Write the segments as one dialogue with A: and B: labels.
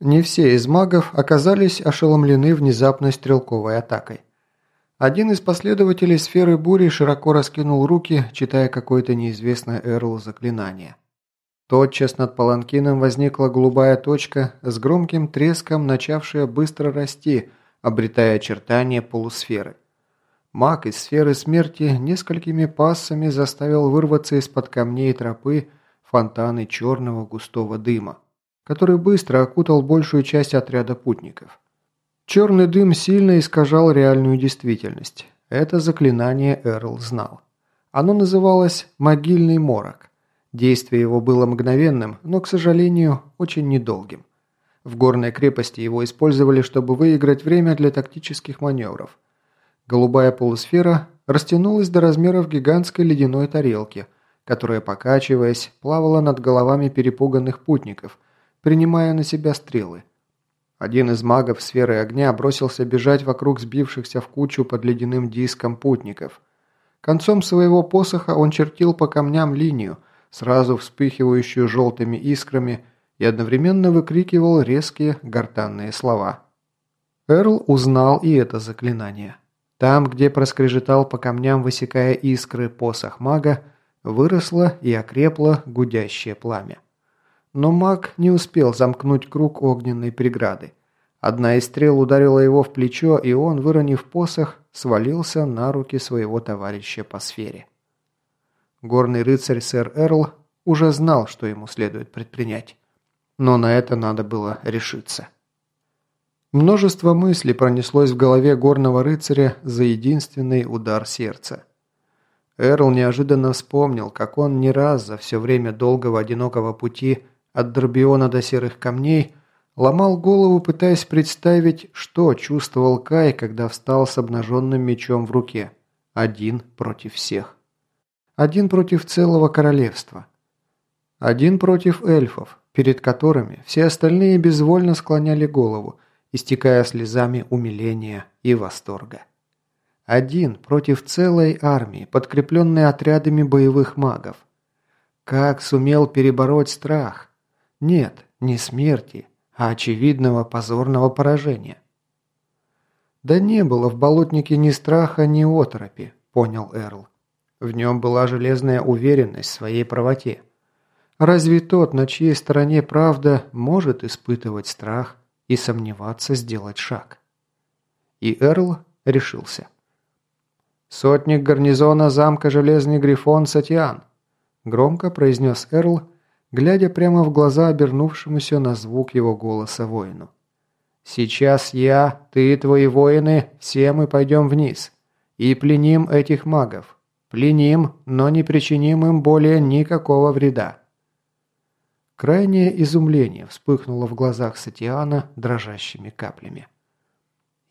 A: Не все из магов оказались ошеломлены внезапной стрелковой атакой. Один из последователей сферы бури широко раскинул руки, читая какое-то неизвестное Эрл заклинание. Тотчас над паланкином возникла голубая точка с громким треском, начавшая быстро расти, обретая очертания полусферы. Маг из сферы смерти несколькими пассами заставил вырваться из-под камней тропы фонтаны черного густого дыма который быстро окутал большую часть отряда путников. Черный дым сильно искажал реальную действительность. Это заклинание Эрл знал. Оно называлось «могильный морок». Действие его было мгновенным, но, к сожалению, очень недолгим. В горной крепости его использовали, чтобы выиграть время для тактических маневров. Голубая полусфера растянулась до размеров гигантской ледяной тарелки, которая, покачиваясь, плавала над головами перепуганных путников – принимая на себя стрелы. Один из магов сферы огня бросился бежать вокруг сбившихся в кучу под ледяным диском путников. Концом своего посоха он чертил по камням линию, сразу вспыхивающую желтыми искрами, и одновременно выкрикивал резкие гортанные слова. Эрл узнал и это заклинание. Там, где проскрежетал по камням, высекая искры посох мага, выросло и окрепло гудящее пламя. Но маг не успел замкнуть круг огненной преграды. Одна из стрел ударила его в плечо, и он, выронив посох, свалился на руки своего товарища по сфере. Горный рыцарь сэр Эрл уже знал, что ему следует предпринять. Но на это надо было решиться. Множество мыслей пронеслось в голове горного рыцаря за единственный удар сердца. Эрл неожиданно вспомнил, как он не раз за все время долгого одинокого пути – от Дорбиона до Серых Камней, ломал голову, пытаясь представить, что чувствовал Кай, когда встал с обнаженным мечом в руке. Один против всех. Один против целого королевства. Один против эльфов, перед которыми все остальные безвольно склоняли голову, истекая слезами умиления и восторга. Один против целой армии, подкрепленной отрядами боевых магов. Как сумел перебороть страх? Нет, не смерти, а очевидного позорного поражения. Да не было в болотнике ни страха, ни оторопи, понял Эрл. В нем была железная уверенность в своей правоте. Разве тот, на чьей стороне правда, может испытывать страх и сомневаться сделать шаг? И Эрл решился. «Сотник гарнизона замка Железный Грифон Сатиан», громко произнес Эрл, глядя прямо в глаза обернувшемуся на звук его голоса воину. «Сейчас я, ты и твои воины, все мы пойдем вниз и пленим этих магов. Пленим, но не причиним им более никакого вреда». Крайнее изумление вспыхнуло в глазах Сатиана дрожащими каплями.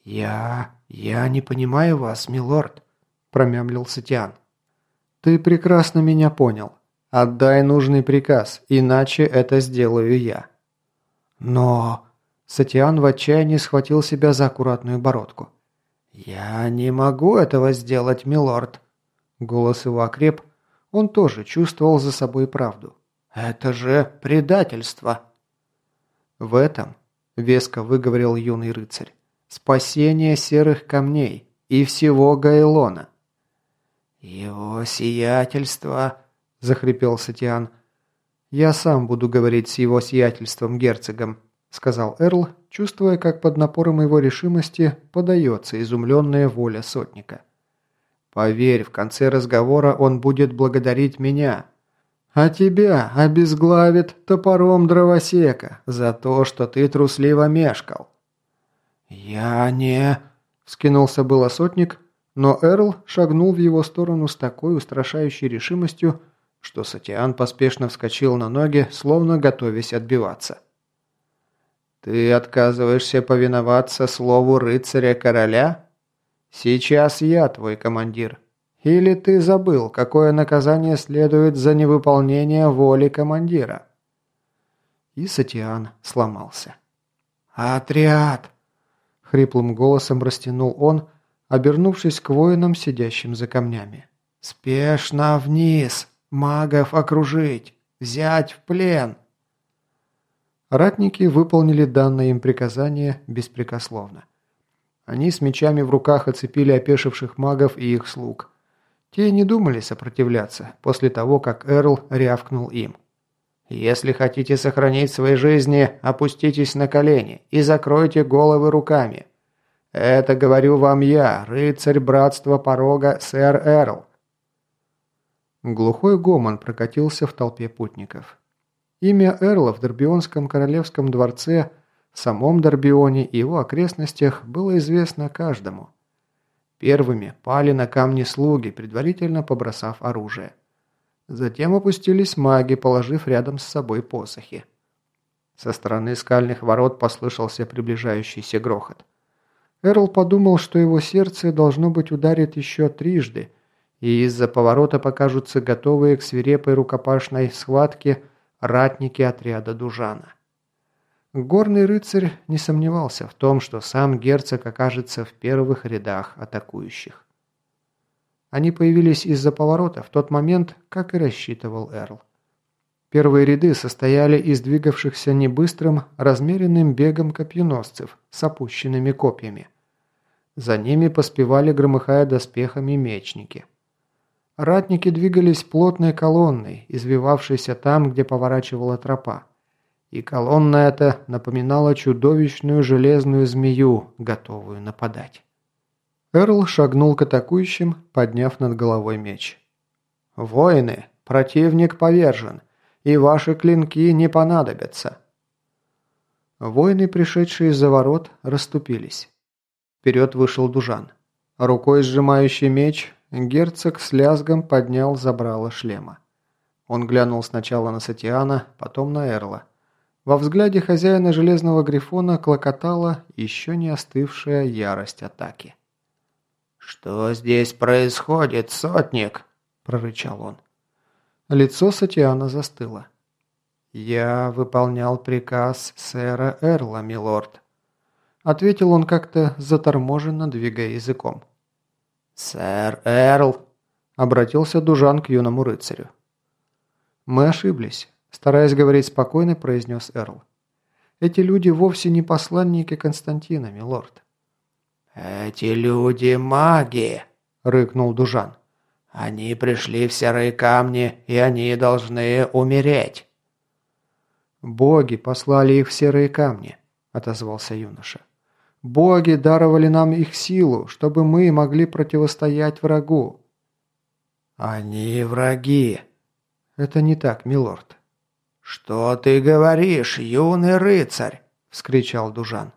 A: «Я... я не понимаю вас, милорд», – промямлил Сатиан. «Ты прекрасно меня понял», Отдай нужный приказ, иначе это сделаю я». «Но...» Сатиан в отчаянии схватил себя за аккуратную бородку. «Я не могу этого сделать, милорд». Голос его окреп. Он тоже чувствовал за собой правду. «Это же предательство!» «В этом», — веско выговорил юный рыцарь, «спасение серых камней и всего Гайлона». «Его сиятельство...» – захрипел Сатиан. «Я сам буду говорить с его сиятельством герцогом», – сказал Эрл, чувствуя, как под напором его решимости подается изумленная воля сотника. «Поверь, в конце разговора он будет благодарить меня, а тебя обезглавит топором дровосека за то, что ты трусливо мешкал». «Я не...» – вскинулся было сотник, но Эрл шагнул в его сторону с такой устрашающей решимостью, что Сатиан поспешно вскочил на ноги, словно готовясь отбиваться. «Ты отказываешься повиноваться слову рыцаря-короля? Сейчас я твой командир. Или ты забыл, какое наказание следует за невыполнение воли командира?» И Сатиан сломался. «Отряд!» — хриплым голосом растянул он, обернувшись к воинам, сидящим за камнями. «Спешно вниз!» Магов окружить! Взять в плен!» Ратники выполнили данное им приказание беспрекословно. Они с мечами в руках оцепили опешивших магов и их слуг. Те не думали сопротивляться после того, как Эрл рявкнул им. «Если хотите сохранить свои жизни, опуститесь на колени и закройте головы руками. Это говорю вам я, рыцарь братства порога, сэр Эрл». Глухой гомон прокатился в толпе путников. Имя Эрла в Дорбионском королевском дворце, в самом Дорбионе и его окрестностях было известно каждому. Первыми пали на камни слуги, предварительно побросав оружие. Затем опустились маги, положив рядом с собой посохи. Со стороны скальных ворот послышался приближающийся грохот. Эрл подумал, что его сердце должно быть ударит еще трижды, и из-за поворота покажутся готовые к свирепой рукопашной схватке ратники отряда Дужана. Горный рыцарь не сомневался в том, что сам герцог окажется в первых рядах атакующих. Они появились из-за поворота в тот момент, как и рассчитывал Эрл. Первые ряды состояли из двигавшихся небыстрым, размеренным бегом копьеносцев с опущенными копьями. За ними поспевали, громыхая доспехами, мечники. Ратники двигались плотной колонной, извивавшейся там, где поворачивала тропа. И колонна эта напоминала чудовищную железную змею, готовую нападать. Эрл шагнул к атакующим, подняв над головой меч. «Воины, противник повержен, и ваши клинки не понадобятся». Воины, пришедшие из-за ворот, расступились. Вперед вышел Дужан. Рукой сжимающий меч, герцог с лязгом поднял забрало шлема. Он глянул сначала на Сатиана, потом на Эрла. Во взгляде хозяина Железного Грифона клокотала еще не остывшая ярость атаки. «Что здесь происходит, сотник?» – прорычал он. Лицо Сатиана застыло. «Я выполнял приказ сэра Эрла, милорд», – ответил он как-то заторможенно, двигая языком. «Сэр Эрл», – обратился Дужан к юному рыцарю. «Мы ошиблись», – стараясь говорить спокойно, произнес Эрл. «Эти люди вовсе не посланники Константина, милорд.
B: «Эти люди маги!» – рыкнул Дужан. «Они пришли в серые камни, и они должны умереть!»
A: «Боги послали их в серые камни», – отозвался юноша. «Боги даровали нам их силу, чтобы мы могли противостоять врагу».
B: «Они враги».
A: «Это не так, милорд».
B: «Что ты говоришь, юный рыцарь?» – вскричал Дужан.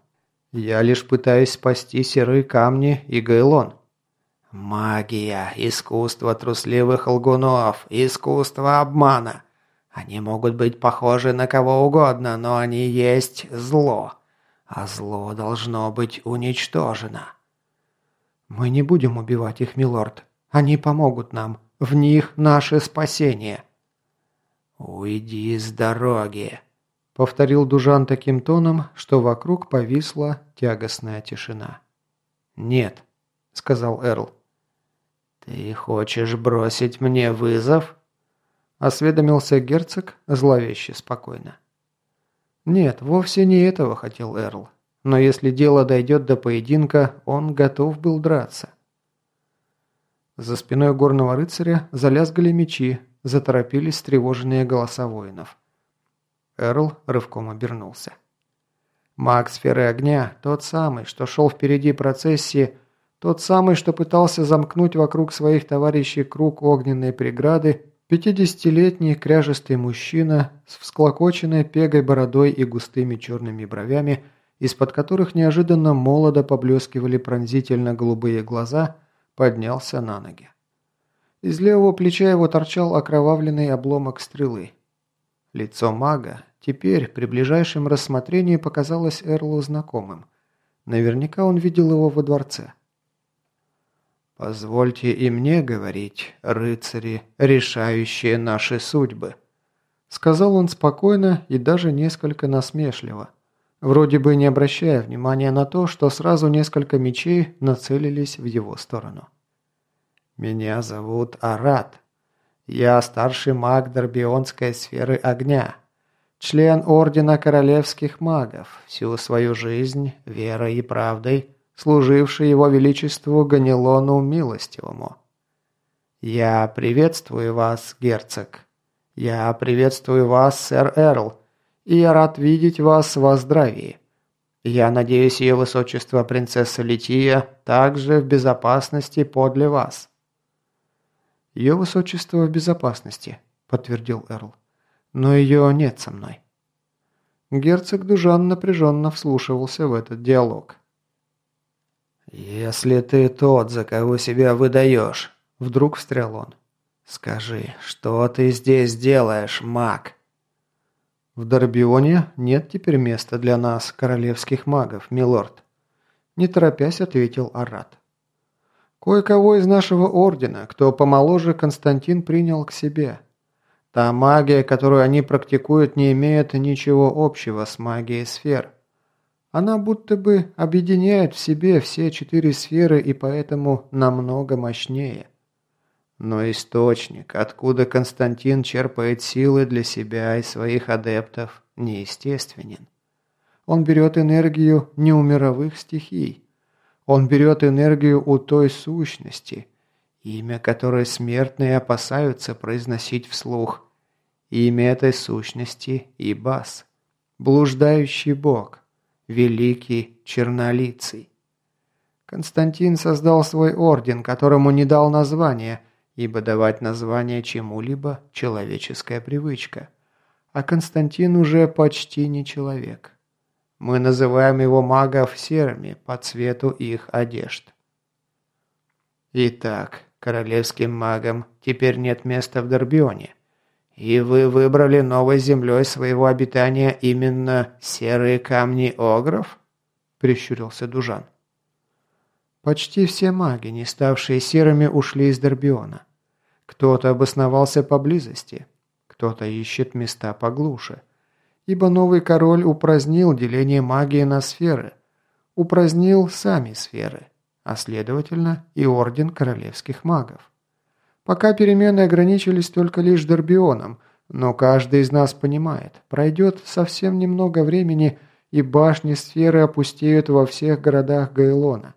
A: Я лишь пытаюсь спасти серые камни и Гейлон.
B: Магия, искусство трусливых лгунов, искусство обмана. Они могут быть похожи на кого угодно, но они есть зло. А зло должно быть уничтожено.
A: Мы не будем убивать их, милорд. Они помогут нам. В них наше спасение.
B: Уйди с дороги,
A: Повторил Дужан таким тоном, что вокруг повисла тягостная тишина. «Нет», — сказал Эрл.
B: «Ты хочешь бросить мне вызов?»
A: Осведомился герцог зловеще спокойно. «Нет, вовсе не этого хотел Эрл. Но если дело дойдет до поединка, он готов был драться». За спиной горного рыцаря залязгали мечи, заторопились встревоженные голоса воинов. Эрл рывком обернулся. Маг сферы огня, тот самый, что шел впереди процессии, тот самый, что пытался замкнуть вокруг своих товарищей круг огненной преграды, пятидесятилетний кряжестый мужчина с всклокоченной пегой бородой и густыми черными бровями, из-под которых неожиданно молодо поблескивали пронзительно голубые глаза, поднялся на ноги. Из левого плеча его торчал окровавленный обломок стрелы. Лицо мага, Теперь при ближайшем рассмотрении показалось Эрлу знакомым. Наверняка он видел его во дворце. «Позвольте и мне говорить, рыцари, решающие наши судьбы», сказал он спокойно и даже несколько насмешливо, вроде бы не обращая внимания на то, что сразу несколько мечей нацелились в его сторону. «Меня зовут Арат. Я старший маг Дорбионской сферы огня.
B: член Ордена Королевских Магов, всю свою жизнь, верой и правдой, служивший его величеству Ганилону Милостивому. Я приветствую вас, герцог. Я приветствую вас, сэр Эрл, и я рад видеть вас во здравии. Я надеюсь, ее высочество принцесса Лития также в безопасности подле вас».
A: «Ее высочество в безопасности», – подтвердил Эрл. «Но ее нет со мной». Герцог Дужан напряженно вслушивался в этот диалог.
B: «Если ты тот, за кого себя выдаешь», – вдруг встрял он, – «скажи, что ты здесь делаешь, маг?»
A: «В Дорбионе нет теперь места для нас, королевских магов, милорд», – не торопясь ответил Арат. «Кое-кого из нашего ордена, кто помоложе Константин принял к себе. Та магия, которую они практикуют, не имеет ничего общего с магией сфер. Она будто бы объединяет в себе все четыре сферы и поэтому намного мощнее. Но источник, откуда Константин черпает силы для себя и своих адептов, неестественен. Он берет энергию не у мировых стихий. Он берет энергию у той сущности, имя которой смертные опасаются произносить вслух. Имя этой сущности – Ибас, блуждающий бог, великий чернолицый. Константин создал свой орден, которому не дал названия – ибо давать название чему-либо – человеческая привычка. А Константин уже почти не человек. Мы называем его магов серыми по цвету их одежд. Итак, королевским магам теперь нет места в Дорбионе. И вы выбрали новой землей своего обитания именно серые камни огров? Прищурился Дужан. Почти все маги, не ставшие серыми, ушли из Дорбиона. Кто-то обосновался поблизости, кто-то ищет места поглуше. Ибо новый король упразднил деление магии на сферы, упразднил сами сферы, а следовательно и орден королевских магов. Пока перемены ограничились только лишь Дорбионом, но каждый из нас понимает, пройдет совсем немного времени, и башни сферы опустеют во всех городах Гайлона.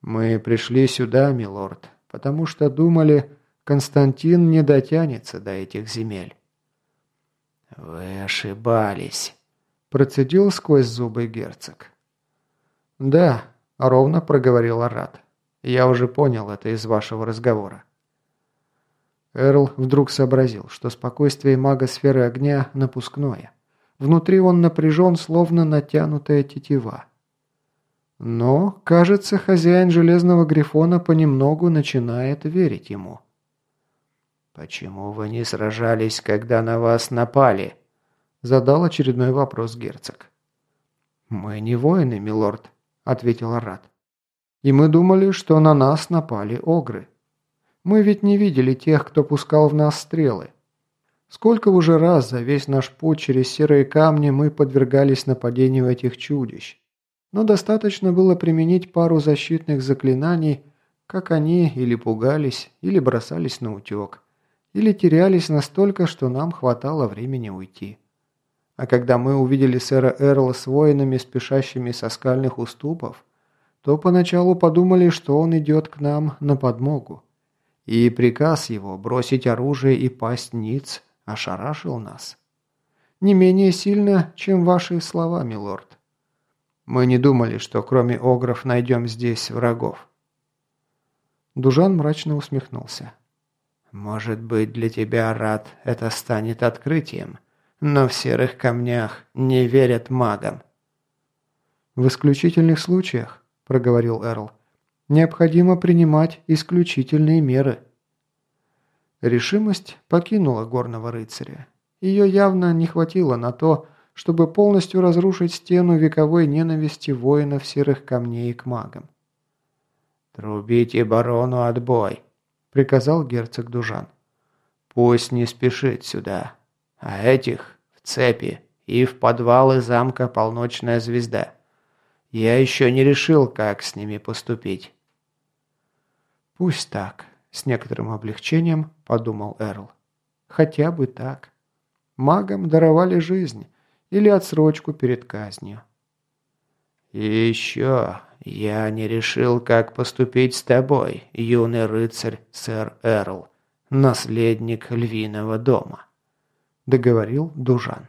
A: Мы пришли сюда, милорд, потому что думали, Константин не дотянется до этих земель. «Вы ошибались», – процедил сквозь зубы герцог. «Да», – ровно проговорил Арат. «Я уже понял это из вашего разговора». Эрл вдруг сообразил, что спокойствие мага сферы огня напускное. Внутри он напряжен, словно натянутая тетива. Но, кажется, хозяин Железного Грифона понемногу начинает верить ему. «Почему вы не сражались, когда на вас напали?» Задал очередной вопрос герцог. «Мы не воины, милорд», — ответил Арат. «И мы думали, что на нас напали огры. Мы ведь не видели тех, кто пускал в нас стрелы. Сколько уже раз за весь наш путь через серые камни мы подвергались нападению этих чудищ. Но достаточно было применить пару защитных заклинаний, как они или пугались, или бросались на утек или терялись настолько, что нам хватало времени уйти. А когда мы увидели сэра Эрла с воинами, спешащими со скальных уступов, то поначалу подумали, что он идет к нам на подмогу. И приказ его бросить оружие и пасть ниц ошарашил нас. Не менее сильно, чем ваши слова, милорд. Мы не думали, что кроме огров найдем здесь врагов. Дужан мрачно усмехнулся. Может быть, для тебя, Рад, это станет открытием, но в серых камнях не верят магам. В исключительных случаях, проговорил Эрл, необходимо принимать исключительные меры. Решимость покинула горного рыцаря. Ее явно не хватило на то, чтобы полностью разрушить стену вековой ненависти воинов серых камней к магам. «Трубите барону отбой!» – приказал герцог Дужан. «Пусть не спешит сюда, а этих в цепи и в подвалы замка Полночная Звезда. Я еще не решил, как с ними поступить». «Пусть так», – с некоторым облегчением подумал Эрл. «Хотя бы так. Магам даровали жизнь или отсрочку перед казнью.
B: «И еще я не решил, как поступить с тобой, юный рыцарь сэр Эрл, наследник львиного дома», — договорил Дужан.